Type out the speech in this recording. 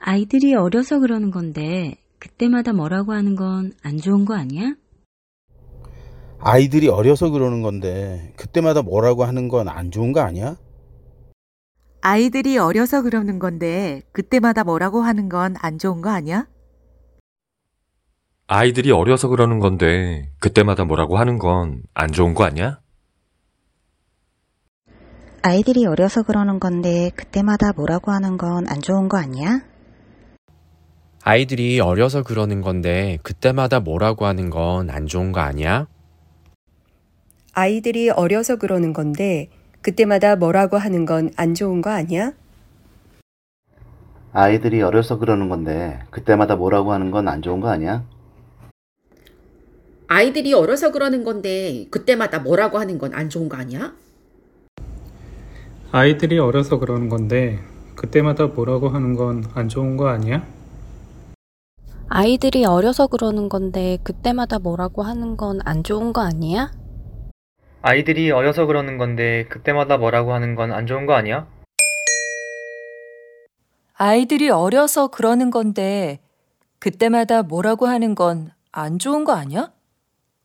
아이들이 어려서 그러는 건데 그때마다 뭐라고 하는 건 안 좋은 거 아니야? 아이들이 어려서 그러는 건데 그때마다 뭐라고 하는 건 안 좋은 거 아니야? 아이들이 어려서 그러는 건데 그때마다 뭐라고 하는 건 안 좋은 거 아니야? 아이들이 어려서 그러는 건데 그때마다 뭐라고 하는 건 안 좋은 거 아니야? 아이들이 어려서 그러는 건데 그때마다 뭐라고 하는 건 안 좋은 거 아니야? 아이들이 어려서 그러는 건데 그때마다 뭐라고 하는 건 안 좋은 거 아니야? 아이들이 어려서 그러는 건데 그때마다 뭐라고 하는 건 안 좋은 거 아니야? 아이들이 어려서 그러는 건데 그때마다 뭐라고 하는 건 안 좋은 거 아니야? 아이들이 어려서 그러는 건데 그때마다 뭐라고 하는 건 안 좋은 거 아니야? 아이들이 어려서 그러는 건데 그때마다 뭐라고 하는 건 안 좋은 거 아니야? 아이들이 어려서 그러는 건데 그때마다 뭐라고 하는 건 안 좋은 거 아니야? 아이들이 어려서 그러는 건데 그때마다 뭐라고 하는 건 안 좋은 거 아니야? 아이들이 어려서 그러는 건데 그때마다 뭐라고 하는 건 안 좋은 거 아니야?